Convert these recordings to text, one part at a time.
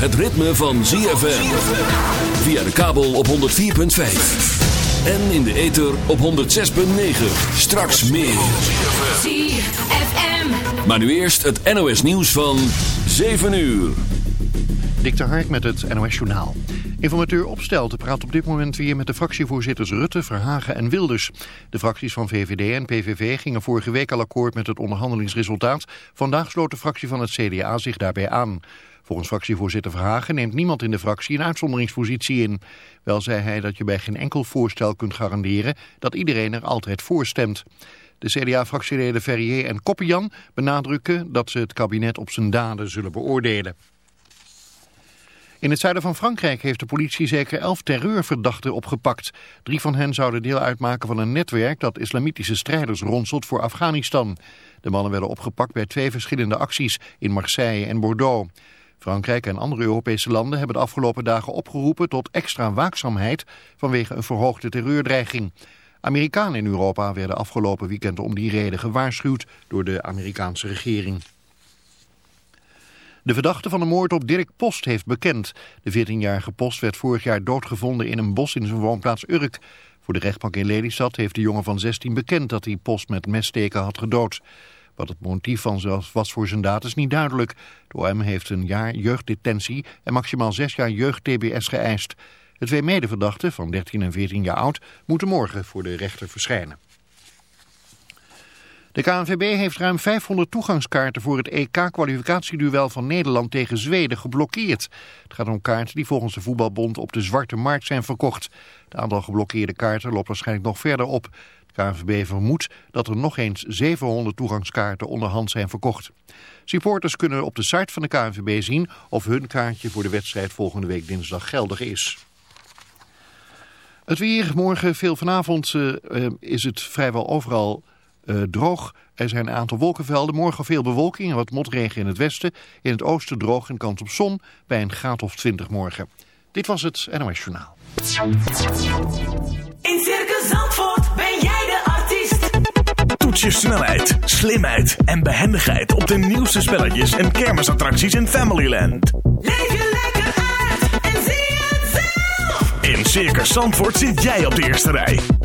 het ritme van ZFM. Via de kabel op 104.5. En in de ether op 106.9. Straks meer. ZFM. Maar nu eerst het NOS nieuws van 7 uur. Dik de Hark met het NOS Journaal. Informateur Opstelten praat op dit moment weer met de fractievoorzitters Rutte, Verhagen en Wilders. De fracties van VVD en PVV gingen vorige week al akkoord met het onderhandelingsresultaat. Vandaag sloot de fractie van het CDA zich daarbij aan. Volgens fractievoorzitter Verhagen neemt niemand in de fractie een uitzonderingspositie in. Wel zei hij dat je bij geen enkel voorstel kunt garanderen dat iedereen er altijd voor stemt. De CDA-fractieleden Ferrier en Koppian benadrukken dat ze het kabinet op zijn daden zullen beoordelen. In het zuiden van Frankrijk heeft de politie zeker elf terreurverdachten opgepakt. Drie van hen zouden deel uitmaken van een netwerk dat islamitische strijders ronselt voor Afghanistan. De mannen werden opgepakt bij twee verschillende acties in Marseille en Bordeaux. Frankrijk en andere Europese landen hebben de afgelopen dagen opgeroepen tot extra waakzaamheid vanwege een verhoogde terreurdreiging. Amerikanen in Europa werden afgelopen weekend om die reden gewaarschuwd door de Amerikaanse regering. De verdachte van de moord op Dirk Post heeft bekend. De 14-jarige Post werd vorig jaar doodgevonden in een bos in zijn woonplaats Urk. Voor de rechtbank in Lelystad heeft de jongen van 16 bekend dat hij Post met messteken had gedood. Wat het motief van was voor zijn daad is niet duidelijk. De OM heeft een jaar jeugddetentie en maximaal zes jaar jeugd-TBS geëist. De twee medeverdachten van 13 en 14 jaar oud moeten morgen voor de rechter verschijnen. De KNVB heeft ruim 500 toegangskaarten voor het EK-kwalificatieduel van Nederland tegen Zweden geblokkeerd. Het gaat om kaarten die volgens de voetbalbond op de zwarte markt zijn verkocht. Het aantal geblokkeerde kaarten loopt waarschijnlijk nog verder op. De KNVB vermoedt dat er nog eens 700 toegangskaarten onderhand zijn verkocht. Supporters kunnen op de site van de KNVB zien of hun kaartje voor de wedstrijd volgende week dinsdag geldig is. Het weer, morgen veel vanavond uh, is het vrijwel overal uh, droog. Er zijn een aantal wolkenvelden. Morgen veel bewolking en wat motregen in het westen. In het oosten droog en kans op zon bij een graad of 20 morgen. Dit was het NOS Journaal. In Circus Zandvoort ben jij de artiest. Toets je snelheid, slimheid en behendigheid op de nieuwste spelletjes en kermisattracties in Familyland. Leef je lekker uit en zie het zelf. In Circus Zandvoort zit jij op de eerste rij.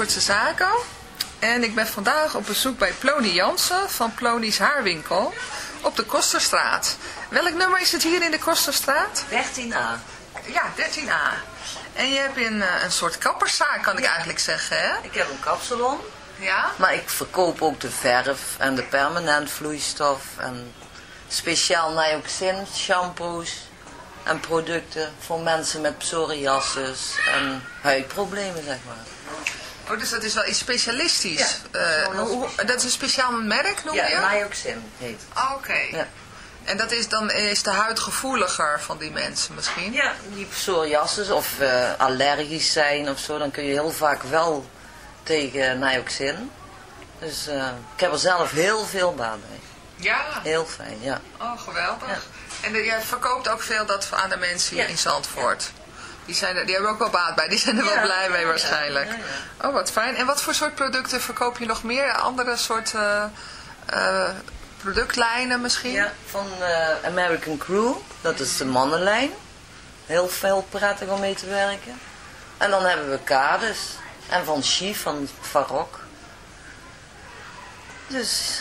Zandvoortse Zaken. En ik ben vandaag op bezoek bij Plony Jansen van Plony's Haarwinkel op de Kosterstraat. Welk nummer is het hier in de Kosterstraat? 13a. Ja, 13a. En je hebt een, eh, een soort kapperszaak, kan ik eigenlijk zeggen, hè? Ik heb een kapsalon, Ja? maar ik verkoop ook de verf en de permanent vloeistof en speciaal nioxin shampoos en producten voor mensen met psoriasis en huidproblemen, zeg maar. Oh, dus dat is wel iets specialistisch. Ja, Eh, dat is- hoe- dat is een speciaal merk, noem je? Ja, nioxin heet het. Ah, Oké. Ja. En dat is dan is de huid gevoeliger van die mensen misschien? Ja, die psoriasis of eh, allergisch zijn of zo, dan kun je heel vaak wel tegen nioxin. Dus eh, ik heb er zelf heel veel baat bij. Ja. Heel fijn, ja. Oh, geweldig. Ja. En de- jij verkoopt ook veel dat aan de mensen hier Ja. in Zandvoort. Die, zijn er, die hebben ook wel baat bij. Die zijn er wel blij mee waarschijnlijk. ja, Oh, wat fijn. En wat voor soort producten verkoop je nog meer? Andere soorten eh, productlijnen misschien? Ja, van eh, American Crew. Dat is de mannenlijn. Heel veel prettig om mee te werken. En dan hebben we kades. En van Chief, van Farok. Dus...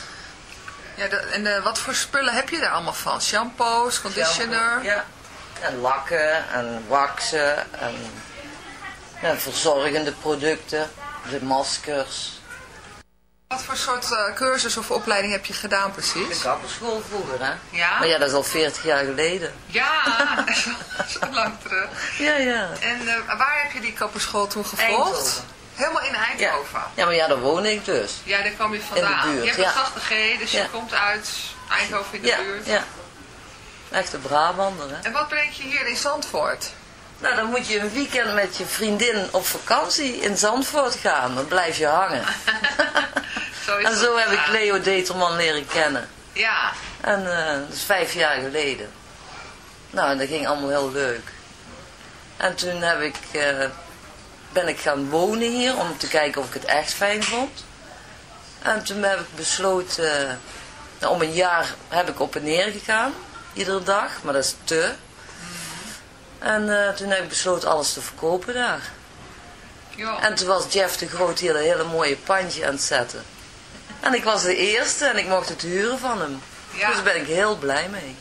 Ja, de- en eh, wat voor spullen heb je daar allemaal van? Shampoos, conditioner? Ja. En lakken en waxen en ja, verzorgende producten. De maskers. Wat voor soort eh, cursus of opleiding heb je gedaan De precies? kapperschool vroeger, hè? Ja? Maar ja, dat is al 40 jaar geleden. Ja, zo lang terug. Ja, ja. En eh, waar heb je die kapperschool toen gevolgd? Eindhoven. Helemaal in Ja, Eindhoven? ja maar ja, daar woon ik dus. Ja, daar kwam je vandaan. buurt, je hebt ja. een zachte G, dus Ja. je komt uit Eindhoven in de Ja, buurt. ja. Echte Brabander, hè? En wat brengt je hier in Zandvoort? Nou, dan moet je een weekend met je vriendin op vakantie in Zandvoort gaan. Dan blijf je hangen. Zo is En zo heb ik. Leo Determan leren kennen. Ja, En eh, dat is vijf jaar geleden. Nou, en dat ging allemaal heel leuk. En toen heb ik, eh, ben ik gaan wonen hier om te kijken of ik het echt fijn vond. En toen heb ik besloten, eh, nou, om een jaar heb ik op en neer gegaan. Iedere dag, maar dat is te. En eh, toen heb ik besloten alles te verkopen daar. joh. En toen was Jeff de Groot hier een hele mooie pandje aan het zetten. En ik was de eerste en ik mocht het huren van hem. Ja. Dus daar ben ik heel blij mee.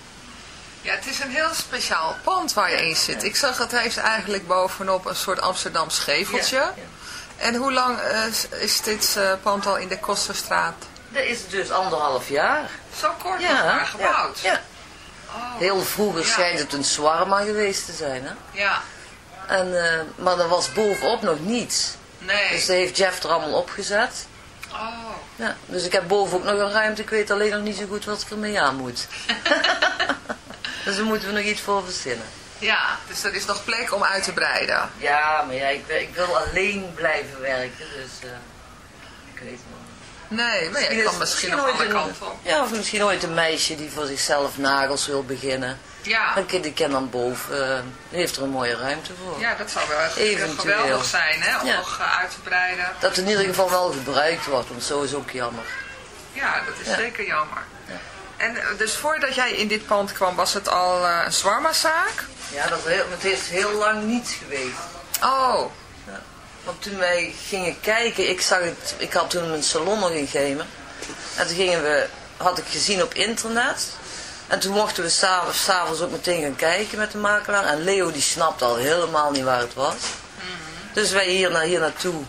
ja, het is een heel speciaal pand waar je in zit. Ik zag het heeft eigenlijk bovenop een soort Amsterdam scheveltje. Ja, En hoe lang eh, is dit eh, pand al in de Kosterstraat? Dat is dus anderhalf jaar. Zo kort maar gebouwd. Ja, ja. Oh, Heel vroeger Ja. schijnt het een swarma geweest te zijn. Hè? ja. En, eh, maar er was bovenop nog niets. Nee. Dus dat heeft Jeff er allemaal opgezet. Oh. Ja, dus ik heb boven ook nog een ruimte. Ik weet alleen nog niet zo goed wat ik ermee aan moet. dus daar moeten we nog iets voor verzinnen. Ja, dus er is nog plek om uit te breiden. Ja, maar ja, ik, wil- ik wil alleen blijven werken. Dus eh, ik weet het nog. Nee, maar ja, kan misschien nog ooit een-. Ja, of misschien ooit een meisje die voor zichzelf nagels wil beginnen. Ja. Dan kan die kan dan boven, die heeft er een mooie ruimte voor. ja, dat zou wel echt Eventueel. geweldig zijn, hè? Om Ja. nog eh, uit te breiden. Dat het in ieder geval wel gebruikt wordt, want zo is ook jammer. Ja, dat is Ja. zeker jammer. En eh, dus voordat jij in dit pand kwam, was het al eh, een zwarma-zaak? Ja, dat heel, het is heel lang niets geweest. Oh, Want toen wij gingen kijken, ik zag het, ik had toen een salon nog in Gemen. En toen gingen we, had ik gezien op internet. En toen mochten we s'avonds, s'avonds ook meteen gaan kijken met de makelaar. En Leo die snapte al helemaal niet waar het was. Dus wij hier, naar, hier naartoe.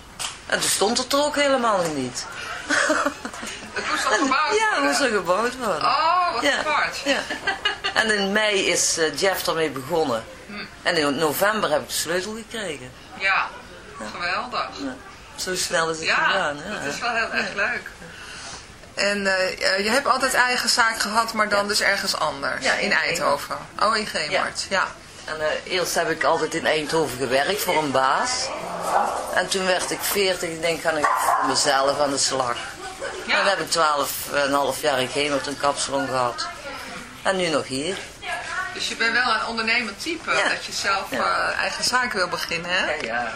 En toen stond het er ook helemaal niet. het moest al gebouwd ja, het worden. moest er gebouwd worden. Oh, wat Ja, ja. En in mei is eh, Jeff ermee begonnen. En in november heb ik de sleutel gekregen. Ja, geweldig. Zo snel is het Ja, gegaan. Ja. dat is wel heel erg leuk. En eh, eh, je hebt altijd eigen zaak gehad, maar dan dus ergens anders. Ja, in in Eindhoven. Oh, in Geemart. Ja. En eh, eerst heb ik altijd in Eindhoven gewerkt voor een baas. En toen werd ik 40, ik denk, ga ik voor mezelf aan de slag. Ja. En dan heb ik 12,5 jaar in Gemert een kapsalon gehad. En nu nog hier. Dus je bent wel een ondernemend type, Ja. dat je zelf Ja. eh, eigen zaak wil beginnen, hè? ja.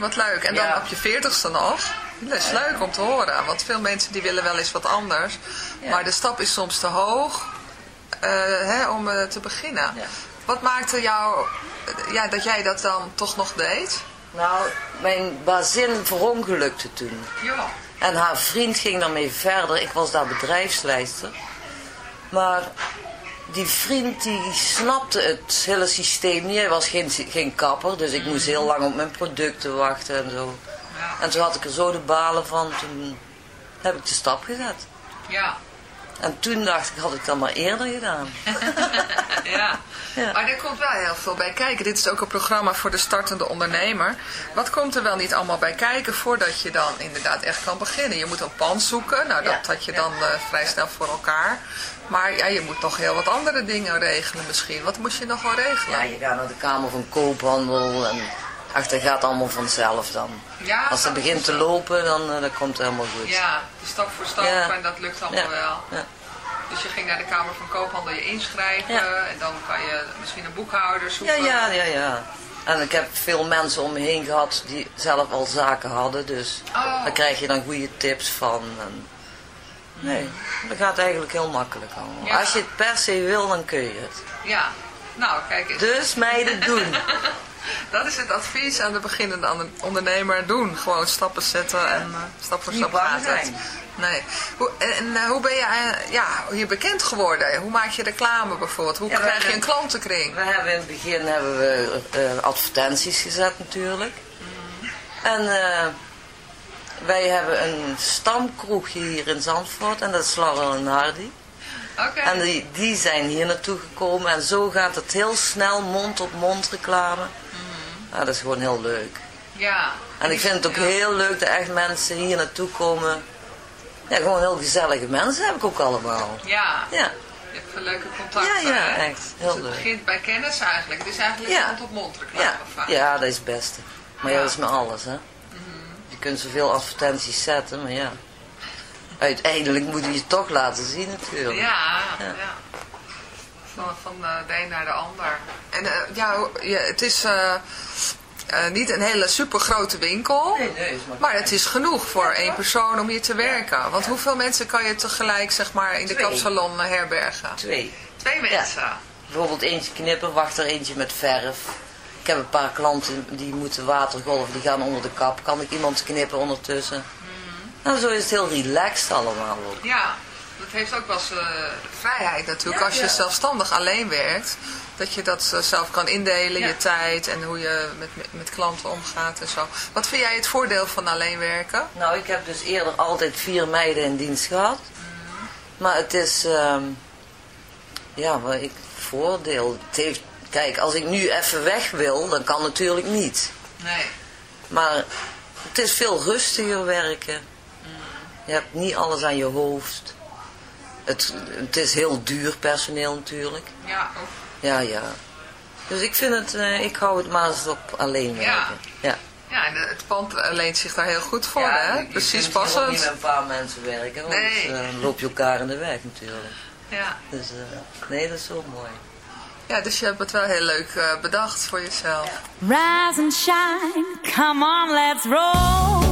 Wat leuk. En dan Ja. op je veertigste nog. Dat is leuk om te horen, want veel mensen die willen wel eens wat anders. Ja. Maar de stap is soms te hoog eh, hè, om eh, te beginnen. Ja. Wat maakte jou ja, dat jij dat dan toch nog deed? Nou, mijn bazin verongelukte toen. Ja. En haar vriend ging daarmee verder. Ik was daar bedrijfsleider. Maar die vriend die snapte het hele systeem niet. Hij was geen, geen kapper, dus ik moest heel lang op mijn producten wachten en zo. En toen had ik er zo de balen van. Toen heb ik de stap gezet. Ja. En toen dacht ik, had ik dat maar eerder gedaan. ja. Ja. Maar er komt wel heel veel bij kijken. Dit is ook een programma voor de startende ondernemer. Wat komt er wel niet allemaal bij kijken voordat je dan inderdaad echt kan beginnen? Je moet een pand zoeken. Nou, dat Ja. had je dan eh, vrij snel voor elkaar. Maar ja, je moet nog heel wat andere dingen regelen misschien. Wat moest je nog wel regelen? Ja, je gaat naar de Kamer van Koophandel en ach, dat gaat allemaal vanzelf dan. Ja, Als het begint te lopen, dan, eh, dan komt het helemaal goed. Ja, stap voor stap Ja. en dat lukt allemaal Ja. wel. Ja. Dus je ging naar de Kamer van Koophandel je inschrijven. Ja. En dan kan je misschien een boekhouder Ja, zoeken. ja, ja, ja. En ik heb veel mensen om me heen gehad die zelf al zaken hadden, dus Oh. daar krijg je dan goede tips van. En nee, dat gaat eigenlijk heel makkelijk allemaal. Ja. Als je het per se wil, dan kun je het. Ja. Nou, kijk eens. Dus meiden, doen. Dat is het advies aan de beginnende ondernemer doen. Gewoon stappen zetten en eh, stap voor Niet stap zijn. Nee. Hoe, en en, eh, hoe ben je ja, hier bekend geworden? Hoe maak je reclame bijvoorbeeld? Hoe Ja, krijg je een klantenkring? We hebben in het begin hebben we eh, advertenties gezet natuurlijk. En eh, wij hebben een stamkroegje hier in Zandvoort en dat is Laurel en Hardy. Oké. En die, die zijn hier naartoe gekomen en zo gaat het heel snel mond op mond reclame. Nou, dat is gewoon heel leuk. Ja. En ik vind het ook Ja. heel leuk dat echt mensen hier naartoe komen. Ja, gewoon heel gezellige mensen heb ik ook allemaal. Ja. Ja, Je hebt veel leuke contacten. Ja, ja, hè? echt. Heel dus het leuk. begint bij kennis eigenlijk. Het is eigenlijk Ja. mond-op-mond reclame ja, vaak. ja, dat is het beste. Maar ja, Ja. dat is met alles, hè. Je kunt zoveel advertenties zetten, maar ja. Uiteindelijk moet je je toch laten zien natuurlijk. Ja, ja. Ja. Van, van de een naar de ander. En eh, ja, het is eh, eh, niet een hele super grote winkel. Nee, nee, is maar- Maar het is genoeg voor één persoon om hier te werken. Want hoeveel mensen kan je tegelijk zeg maar, in de kapsalon herbergen? Twee. Twee mensen. Bijvoorbeeld eentje knippen, wacht er eentje met verf. Ik heb een paar klanten die moeten watergolven, die gaan onder de kap. Kan ik iemand knippen ondertussen? Nou, zo is het heel relaxed allemaal ook. Ja, dat heeft ook wel eh, vrijheid natuurlijk. Ja, Als je ja. zelfstandig alleen werkt, dat je dat eh, zelf kan indelen, Ja. je tijd en hoe je met, met, klanten omgaat en zo. Wat vind jij het voordeel van alleen werken? Nou, ik heb dus eerder altijd vier meiden in dienst gehad. Maar het is, ehm, ja, wat ik voordeel. Het heeft, kijk, als ik nu even weg wil, dan kan natuurlijk niet. Nee. Maar het is veel rustiger werken. Je hebt niet alles aan je hoofd. Het, het is heel duur personeel natuurlijk. Ja, ook. Ja, ja. Dus ik vind het, eh, ik hou het maar eens op alleen Ja. werken. Ja. Ja, en het pand leent zich daar heel goed voor, Ja, hè? je- je Precies hier ook niet passend. met een paar mensen werken, want Nee. dan loop je elkaar in de weg natuurlijk. Ja. Dus eh, nee, dat is zo mooi. Ja, dus je hebt het wel heel leuk eh, bedacht voor jezelf. Rise and shine, come on, let's roll.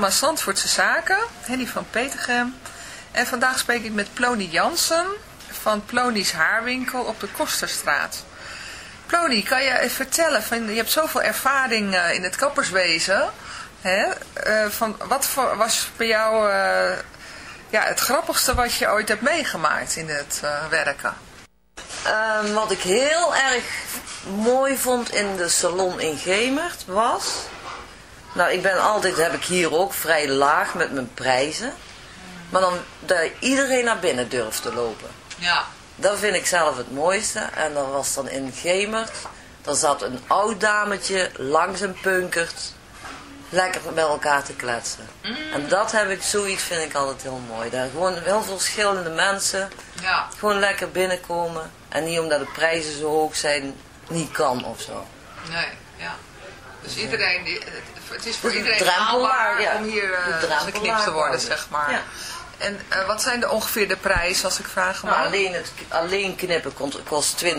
Programma Zandvoortse Zaken, Henny van Petergem. En vandaag spreek ik met Plony Jansen van Plony's Haarwinkel op de Kosterstraat. Plony, kan je even vertellen, van, je hebt zoveel ervaring eh, in het kapperswezen. Hè? Eh, van, wat was bij jou eh, ja, het grappigste wat je ooit hebt meegemaakt in het werken? Ehm, wat ik heel erg mooi vond in de salon in Gemert was... Nou, ik ben altijd, heb ik hier ook, vrij laag met mijn prijzen. Maar dan dat iedereen naar binnen durft te lopen. Ja. Dat vind ik zelf het mooiste. En dat was dan in Gemert. Daar zat een oud dametje langs een punkert. Lekker met elkaar te kletsen. En dat heb ik, zoiets vind ik altijd heel mooi. Daar gewoon heel veel verschillende mensen. Ja. Gewoon lekker binnenkomen. En niet omdat de prijzen zo hoog zijn, niet kan of zo. Nee, ja. Dus iedereen, die, het is voor een iedereen haalbaar ja. om hier eh, drempelaar geknipt te worden, zeg maar. Ja. En eh, wat zijn de ongeveer de prijzen, als ik Maar mag? alleen, het, alleen knippen kost, kost 20,50.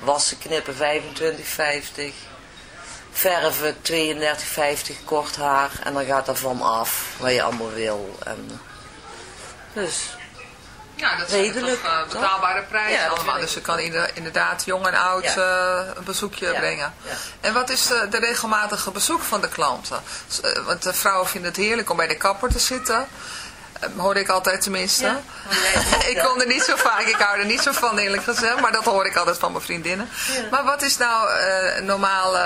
Wassen knippen 25,50. Verven 32,50 kort haar. En dan gaat er van af wat je allemaal wil. En, dus, Ja, dat zijn redelijk, toch, eh, betaalbare prijzen Ja, dat allemaal. Dus je kan inderdaad jong en oud Ja. eh, een bezoekje Ja, brengen. ja. En wat is de, de regelmatige bezoek van de klanten? Eh, Want de vrouwen vinden het heerlijk om bij de kapper te zitten. Eh, Hoorde ik altijd tenminste. Ik kom er niet zo vaak, ik hou er niet zo van eerlijk gezegd. Maar dat hoor ik altijd van mijn vriendinnen. Maar wat is nou eh, normaal...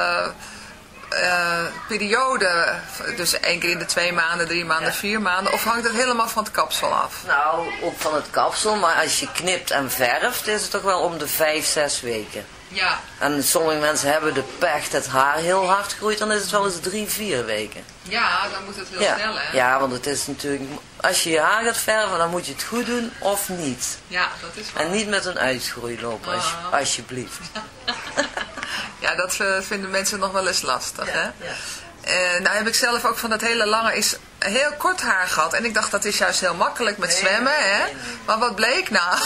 eh, periode, dus één keer in de twee maanden, drie maanden, vier maanden, of hangt het helemaal van het kapsel af? Nou, ook van het kapsel, maar als je knipt en verft, is het toch wel om de vijf, zes weken. Ja, En sommige mensen hebben de pech dat haar heel hard groeit, dan is het wel eens drie, vier weken. ja dan moet het heel Ja, snel, hè? ja, want het is natuurlijk, als je je haar gaat verven, dan moet je het goed doen of niet. Ja, dat is waar. En niet met een uitgroei lopen, als, Ah. alsjeblieft. Ja, dat eh, vinden mensen nog wel eens lastig, hè? Ja. En nou heb ik zelf ook van dat hele lange is heel kort haar gehad. En ik dacht dat is juist heel makkelijk met Nee, zwemmen, hè? nee, nee. Maar wat bleek nou?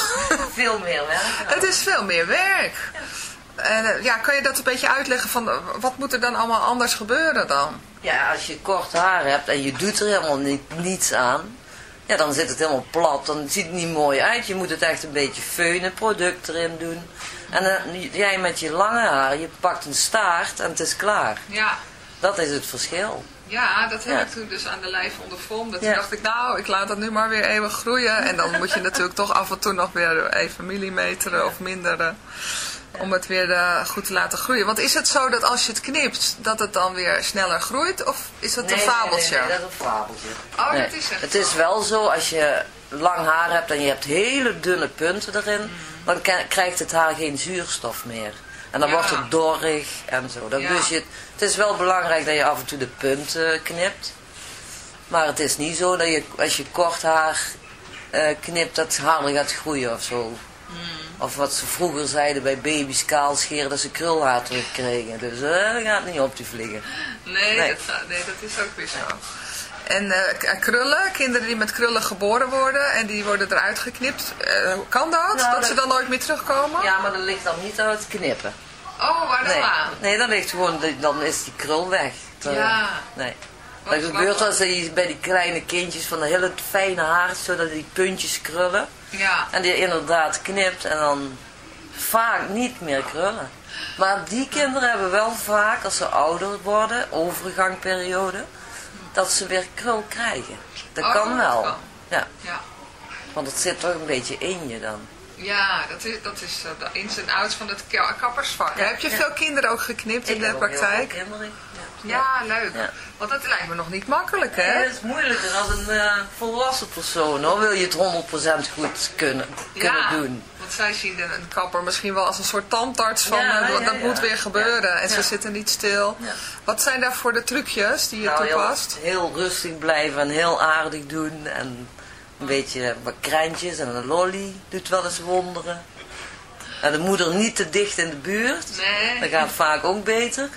Veel meer werk. Het is veel meer werk. En eh, ja, kan je dat een beetje uitleggen van eh, wat moet er dan allemaal anders gebeuren dan? Ja, als je kort haar hebt en je doet er helemaal niet, niets aan, ja, dan zit het helemaal plat. Dan ziet het niet mooi uit. Je moet het echt een beetje feunen, product erin doen. En dan, jij met je lange haar, je pakt een staart en het is klaar. Ja, Dat is het verschil. ja dat heb Ja. ik toen dus aan de lijf ondervonden. Ja. Toen dacht ik, nou, ik laat dat nu maar weer eeuwig groeien. En dan moet je natuurlijk toch af en toe nog weer even millimeteren of minderen. Om het weer eh, goed te laten groeien. Want is het zo dat als je het knipt, dat het dan weer sneller groeit? Of is dat een fabeltje? Nee, nee, dat is een fabeltje. Oh, Nee. dat is echt Het is wel zo, als je lang haar hebt en je hebt hele dunne punten erin, Mm. dan krijgt het haar geen zuurstof meer. En dan Ja. wordt het dorrig en zo. Dan Ja. dus je, het is wel belangrijk dat je af en toe de punten knipt. Maar het is niet zo dat je, als je kort haar eh, knipt, dat het harder gaat groeien of zo. Mm. Of wat ze vroeger zeiden bij baby's kaal scheren, dat ze krulhaar terugkregen. Dus eh, dat gaat niet op die vliegen. Nee, Nee. Dat, nee, dat is ook weer zo. En eh, k- krullen, kinderen die met krullen geboren worden en die worden eruit geknipt. eh, kan dat? Nou, dat dat- ze dan nooit meer terugkomen? Ja, maar dat ligt dan niet aan het knippen. Oh, waar dan Nee, aan? nee dan ligt gewoon, dan is die krul weg. Dan- Ja. Nee. Wat Dat gebeurt als bij die kleine kindjes van een hele fijne haar, zodat die puntjes krullen. Ja. En die inderdaad knipt en dan vaak niet meer krullen. Maar die kinderen hebben wel vaak, als ze ouder worden, overgangperiode, dat ze weer krul krijgen. Dat Oh, kan dat wel. kan. Ja, Ja. want het zit toch een beetje in je dan. Ja, dat is, dat is eh, de ins en outs van het ka- kappersvak. Ja, Heb je ja. veel kinderen ook geknipt in de praktijk? kinderen. Ja, leuk. Ja. Want dat lijkt me nog niet makkelijk, hè? dat is moeilijker als een eh, volwassen persoon hoor. Wil je het 100% goed kunnen, kunnen ja, doen. want zij zien een, kapper misschien wel als een soort tandarts van Ja, dat moet weer gebeuren. En ze zitten niet stil. Ja. Wat zijn daar voor de trucjes die je Nou, heel, toepast? heel rustig blijven en heel aardig doen. En een beetje wat krentjes en een lolly doet wel eens wonderen. En de moeder niet te dicht in de buurt. Nee. Dat gaat vaak ook beter.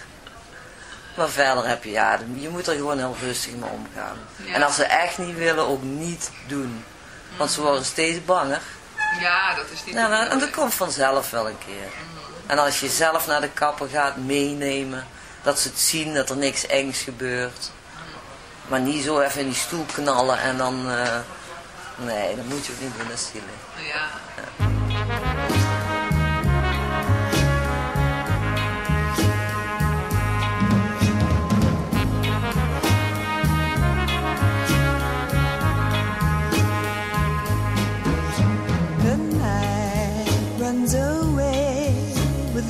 Maar verder heb je, ja, je moet er gewoon heel rustig mee omgaan. Ja. En als ze echt niet willen, ook niet doen. Want ze worden steeds banger. Ja, dat is niet Ja, nou, en dat komt vanzelf wel een keer. En als je zelf naar de kapper gaat meenemen, dat ze het zien dat er niks engs gebeurt. Maar niet zo even in die stoel knallen en dan... eh, nee, dat moet je ook niet doen, dat is zielig. Ja.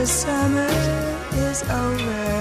the summer is over.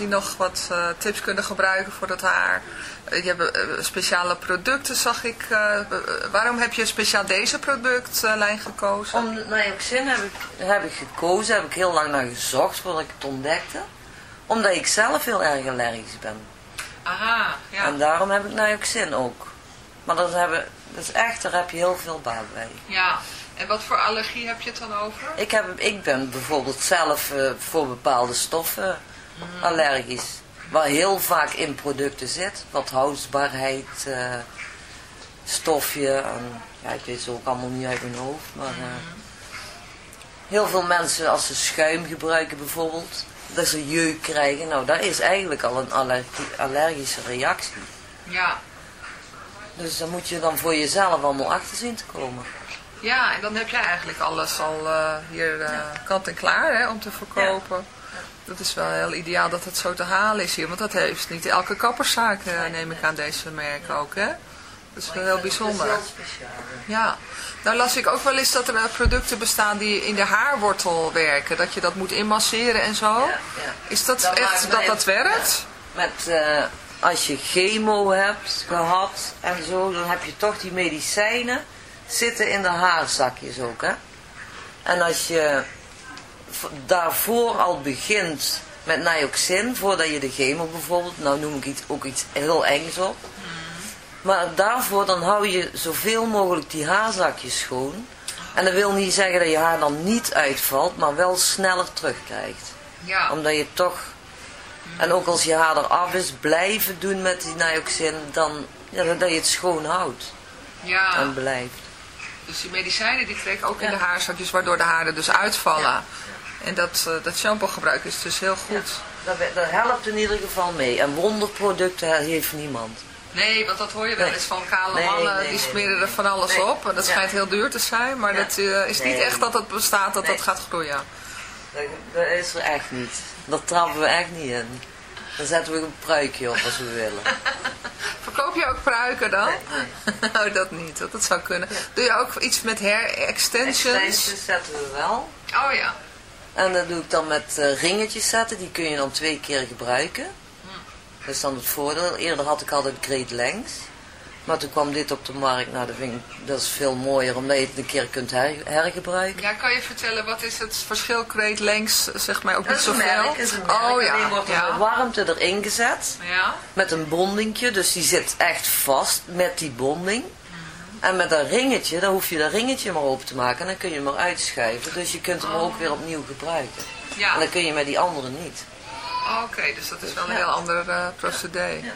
Die nog wat eh, tips kunnen gebruiken voor het haar. Eh, je hebt eh, speciale producten, zag ik. waarom heb je speciaal deze productlijn gekozen? Om Nioxin heb ik, heb ik gekozen, heb ik heel lang naar gezocht voordat ik het ontdekte. Omdat ik zelf heel erg allergisch ben. Aha, ja. En daarom heb ik Nioxin ook. Maar dat, hebben, dat is echt, daar heb je heel veel baat bij. ja. En wat voor allergie heb je het dan over? Ik, heb, ik ben bijvoorbeeld zelf voor bepaalde stoffen allergisch. Waar heel vaak in producten zit. Wat houdbaarheid, eh, stofje. En, ja, ik weet ze ook allemaal niet uit mijn hoofd. Maar eh, heel veel mensen als ze schuim gebruiken bijvoorbeeld. Dat ze jeuk krijgen. Nou, dat is eigenlijk al een allergie, allergische reactie. Ja. Dus daar moet je dan voor jezelf allemaal achter zien te komen. Ja, en dan heb jij eigenlijk alles al eh, hier kant en klaar hè, om te verkopen. Dat is wel heel ideaal dat het zo te halen is hier. Want dat heeft niet elke kapperszaak, eh, neem ik aan deze merken ook. Hè? Dat is wel heel bijzonder. Ja, nou las ik ook wel eens dat er wel producten bestaan die in de haarwortel werken. Dat je dat moet inmasseren en zo. Is dat Dat echt dat dat werkt? Met, eh, als je chemo hebt gehad en zo, dan heb je toch die medicijnen zitten in de haarzakjes ook, hè. En als je daarvoor al begint met Nioxin, voordat je de chemo bijvoorbeeld, nou noem ik iets, ook iets heel engs op. Maar daarvoor dan hou je zoveel mogelijk die haarzakjes schoon. En dat wil niet zeggen dat je haar dan niet uitvalt, maar wel sneller terugkrijgt Ja. omdat je toch, en ook als je haar eraf is, blijven doen met die nioxin, dan ja, dat je het schoon houdt ja. en blijft. Dus die medicijnen die trekken ook in Ja. de haarzakjes, waardoor de haren dus uitvallen. En dat, eh, dat shampoo gebruiken is dus heel goed. Dat, we- dat helpt in ieder geval mee. En wonderproducten heeft niemand. Nee, want dat hoor je wel eens van kale Nee, mannen, nee, die nee, smeren er van alles op. En dat Ja. schijnt heel duur te zijn, maar Ja. dat eh, is niet echt dat het bestaat dat dat gaat groeien. Dat, dat is er echt niet. Dat trappen we echt niet in. Dan zetten we een pruikje op als we willen. Verkoop je ook pruiken dan? Nou, dat niet. Dat, dat zou kunnen. Doe je ook iets met hair extensions? Extensions zetten we wel. Oh ja. En dat doe ik dan met eh, ringetjes zetten. Die kun je dan twee keer gebruiken. Hm. Dat is dan het voordeel. Eerder had ik altijd Great Lengths. Maar toen kwam dit op de markt. Nou, dat, vind ik, dat is veel mooier. Omdat je het een keer kunt her- hergebruiken. Ja, kan je vertellen, wat is het verschil Great Lengths, zeg maar, ook Dat niet zoveel? merk, is een merk. Oh ja, wordt er ja. warmte erin gezet. Ja, Met een bondingje. Dus die zit echt vast met die bonding. En met dat ringetje, dan hoef je dat ringetje maar open te maken. En dan kun je hem maar uitschuiven. Dus je kunt hem ook weer opnieuw gebruiken. ja. En dat kun je met die andere niet. Oké, dus dat is wel een Ja. heel ander eh, procedé. Ja.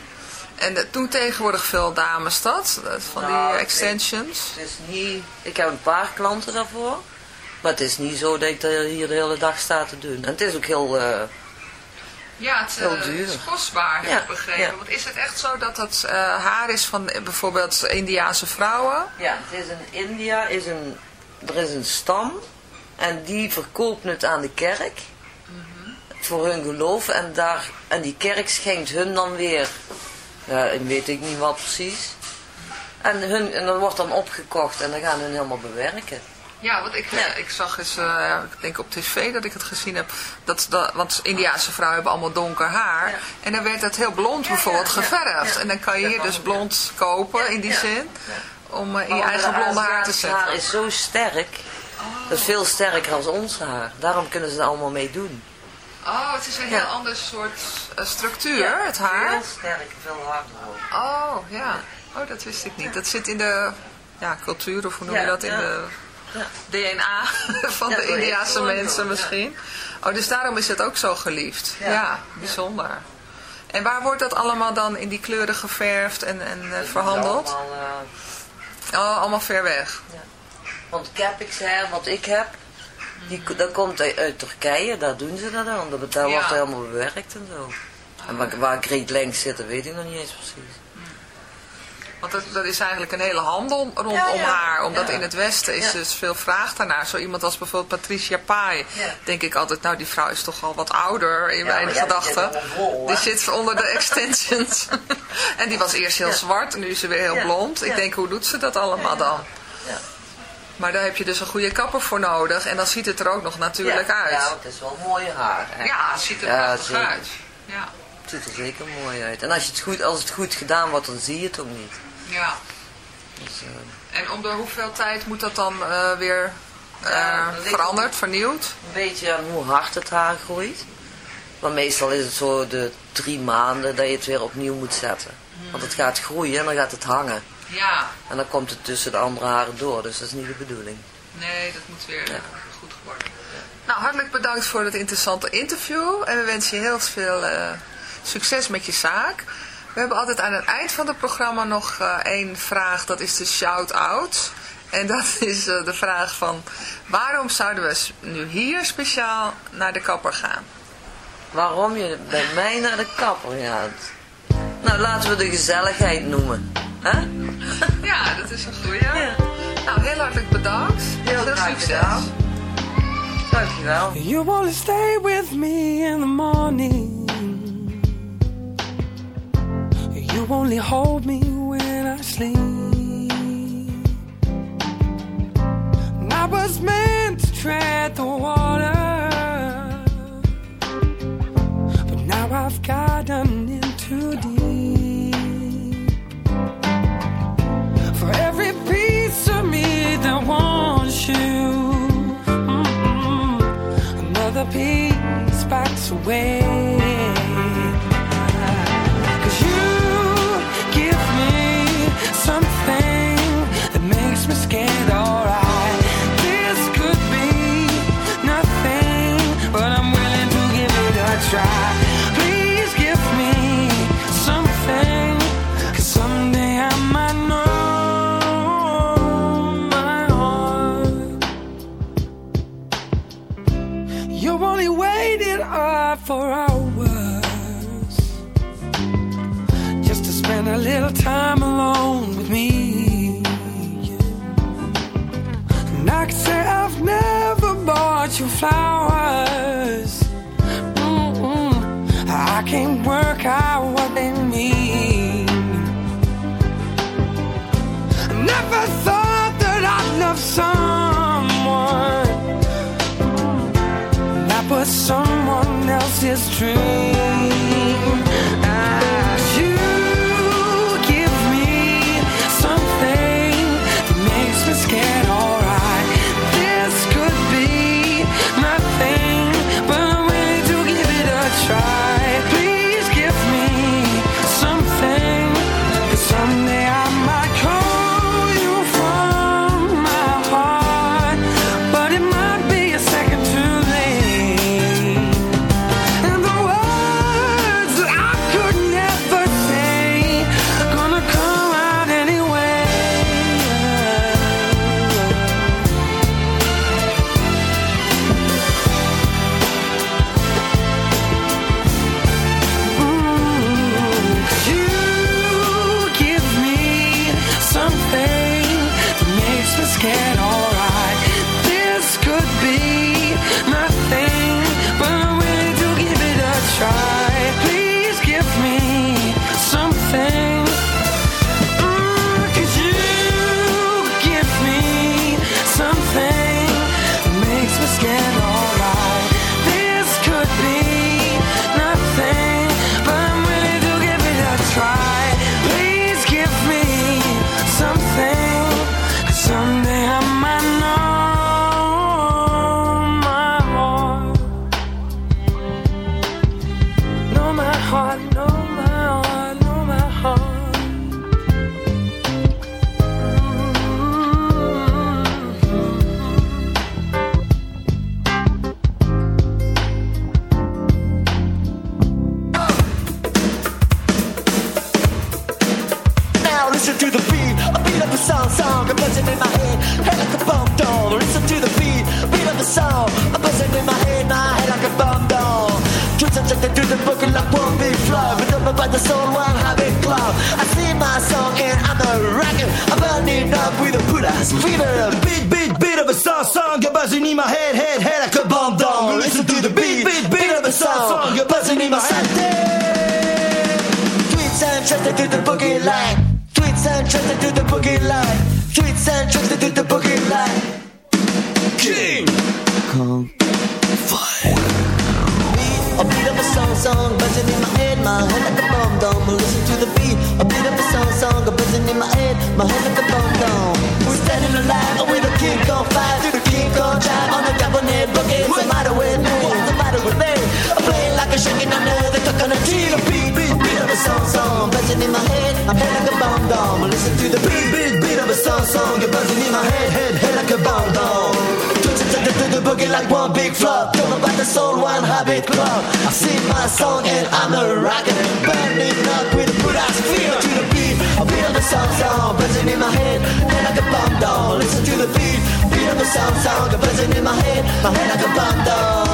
En eh, doen tegenwoordig veel dames dat? eh, Van Nou, die ik extensions? Het is niet, ik heb een paar klanten daarvoor. Maar het is niet zo dat ik hier de hele dag sta te doen. En het is ook heel... eh, Ja, het, eh, het is kostbaar, heb Ja, ik begrepen. ja. Want is het echt zo dat het eh, haar is van eh, bijvoorbeeld Indiaanse vrouwen? ja, het is in India, is een, er is een stam. En die verkoopt het aan de kerk. Voor hun geloof. En, daar, en die kerk schenkt hun dan weer... Ja, ik weet ik niet wat precies. En, hun, en dat wordt dan opgekocht en dan gaan hun helemaal bewerken. Ja, want ik, Ja. ik zag eens, eh, ik denk op tv dat ik het gezien heb, dat, dat, want Indiaanse vrouwen hebben allemaal donker haar. Ja. En dan werd het heel blond bijvoorbeeld geverfd. En dan kan je hier dus blond kopen in die zin, om in je eigen de blonde haar te zetten. haar is zo sterk. Dat is veel sterker dan ons haar. Daarom kunnen ze er allemaal mee doen. Oh, het is een heel ander soort eh, structuur, het haar. Veel sterker, veel harder ook. Oh, ja. Oh, dat wist ik niet. Dat zit in de ja, cultuur, of hoe noem je dat? In de. DNA van Ja, de Indiaanse mensen ja. misschien. Oh, dus daarom is het ook zo geliefd. Ja, Ja. bijzonder. En waar wordt dat allemaal dan in die kleuren geverfd en, en eh, verhandeld? Allemaal, eh, Oh, allemaal ver weg. want Capix wat ik heb, die, dat komt uit, Turkije. Daar doen ze dat dan. Dat, daar Ja. wordt helemaal bewerkt en zo. En waar, waar Great zitten, weet ik nog niet eens precies. Want dat, is eigenlijk een hele handel rondom haar. Omdat in het Westen is dus veel vraag daarnaar. Zo iemand als bijvoorbeeld Patricia Pai. Denk ik altijd, nou die vrouw is toch al wat ouder in mijn gedachten. Die, zit onder de extensions. en die was eerst heel zwart en nu is ze weer heel blond. Ik denk, hoe doet ze dat allemaal dan? Maar daar heb je dus een goede kapper voor nodig. En dan ziet het er ook nog natuurlijk uit. Ja, het is wel mooi haar. Ja, het ziet er ja, uit. Ja. Het ziet er zeker mooi uit. En als, het goed, als het goed gedaan wordt, dan zie je het ook niet. Ja. Dus, eh, en om de hoeveel tijd moet dat dan eh, weer eh, veranderd, vernieuwd? Een beetje aan hoe hard het haar groeit. Maar meestal is het zo de drie maanden dat je het weer opnieuw moet zetten. Hmm. Want het gaat groeien en dan gaat het hangen. Ja. En dan komt het tussen de andere haren door, dus dat is niet de bedoeling. Nee, dat moet weer goed worden. Nou, hartelijk bedankt voor het interessante interview. En we wensen je heel veel succes met je zaak. We hebben altijd aan het eind van het programma nog eh, één vraag. Dat is de shout-out. En dat is eh, de vraag van waarom zouden we nu hier speciaal naar de kapper gaan? Waarom je bij mij naar de kapper gaat? Nou, laten we de gezelligheid noemen. hè? Ja, dat is een goeie. Ja. Nou, heel hartelijk bedankt. Heel veel succes. Dankjewel. You wanna stay with me in the morning. You only hold me when I sleep. And I was meant to tread the water. Song song buzzing in my head, my head like a bomb dome. Listen to the beat, a beat of a song song buzzing in my head, my head like a bomb dome. We're standing alive with a kick on fire, through the kick on drive on the cabinet boogie. What's the matter with me? What's the matter with me? I'm playing like a shaking under the coconut tree. A beat, beat, beat of a song song buzzing in my head, my head like a bomb dome. Listen to the beat, beat, beat of a song song, buzzing in my head, head, head like a bomb dome. Boogie like one big flop. Don't know about the soul, one habit club. I sing my song and I'm a rocker. Burning up with a ass feel To the beat, I feel the song sound Buzzing in my head, head like a bomb down Listen to the beat, beat of the song sound Buzzing in my head, my head like a bomb down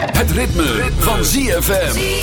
Ritme, van ZFM.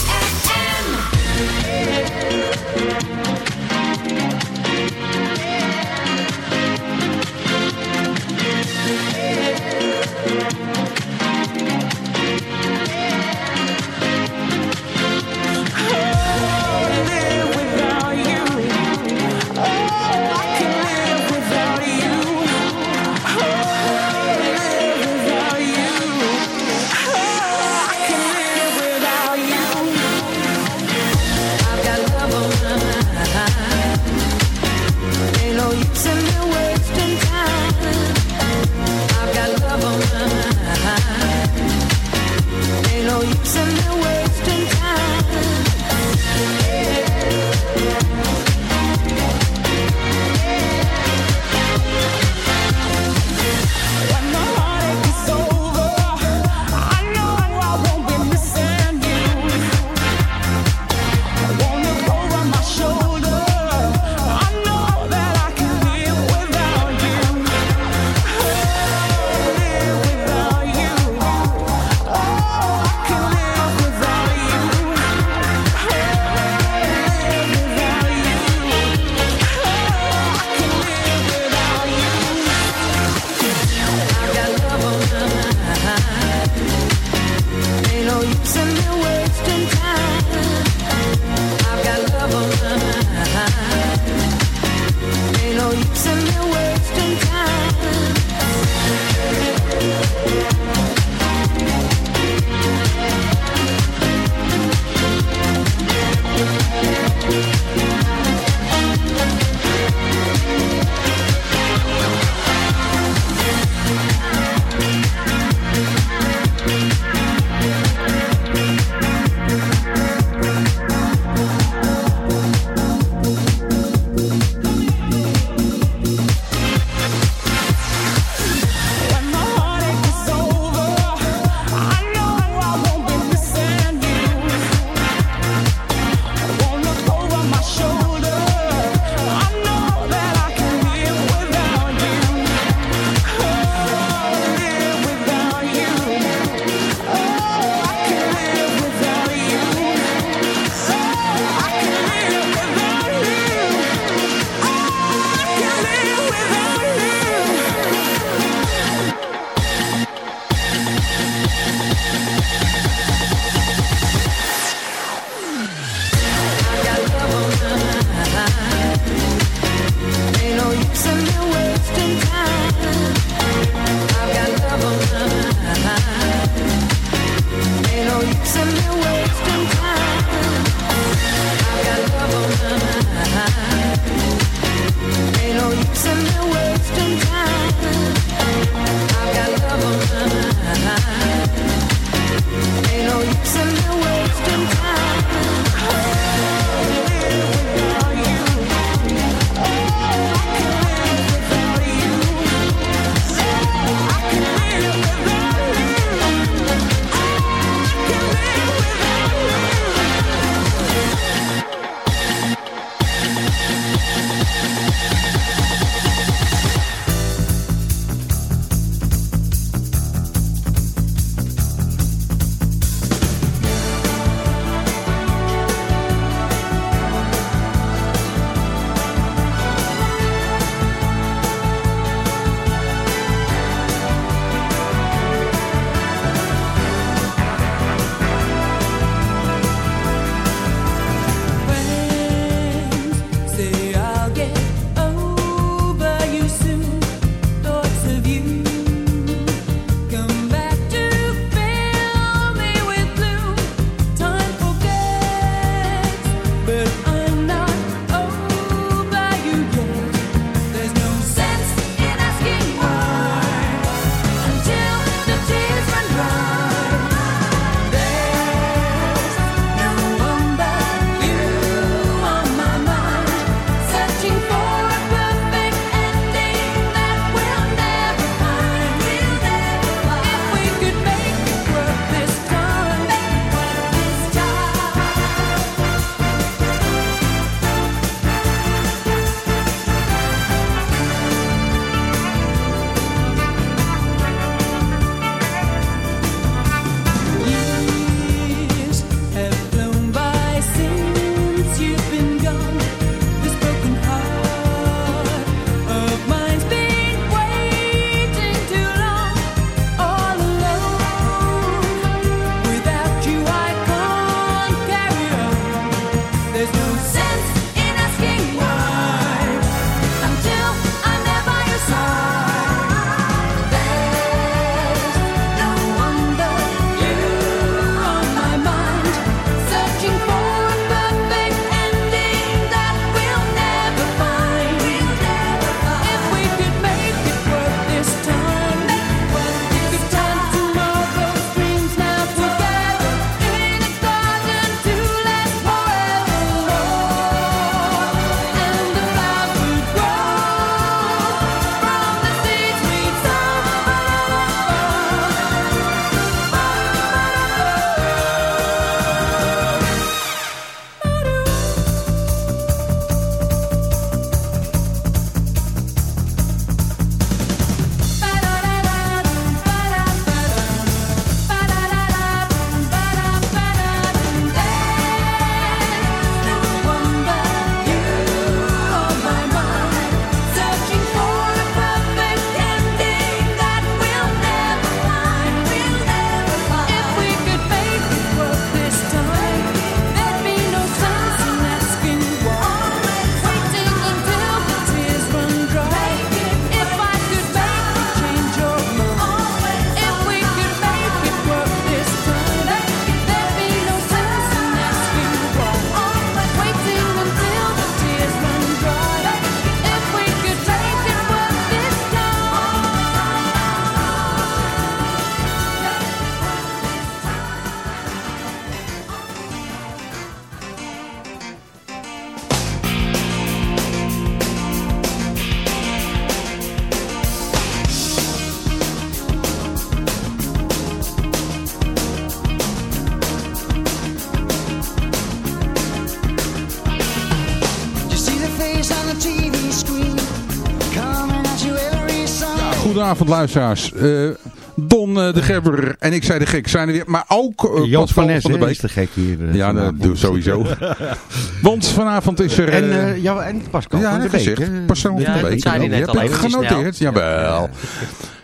Goedenavond luisteraars. Eh, Don eh, de Gebber en ik zei de gek zijn er weer. Maar ook Joop Pascal van Nes van de Beek. is de gek hier. Ja, dat doe sowieso. Want vanavond is er... En, ja, en Pascal ja, van de dat Beek. gezegd. Pascal Ja, van de dat Beek. zei hij Je net hebt al genoteerd. snel. Jawel.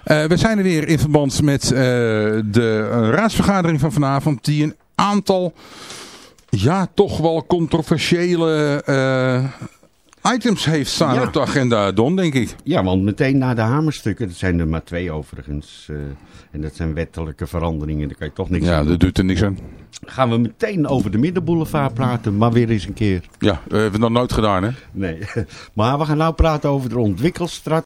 Eh, we zijn er weer in verband met eh, de raadsvergadering van vanavond. Die een aantal, ja, toch wel controversiële eh, items heeft staan Ja. op de agenda, Don, denk ik. Ja, want meteen na de hamerstukken, dat zijn er maar twee overigens. eh, en dat zijn wettelijke veranderingen, daar kan je toch niks Ja, aan doen. dat doet er niks aan. Gaan we meteen over de Middenboulevard praten, maar weer eens een keer. Ja, we hebben het nog nooit gedaan, hè? Nee, maar we gaan nou praten over de ontwikkelstrategie.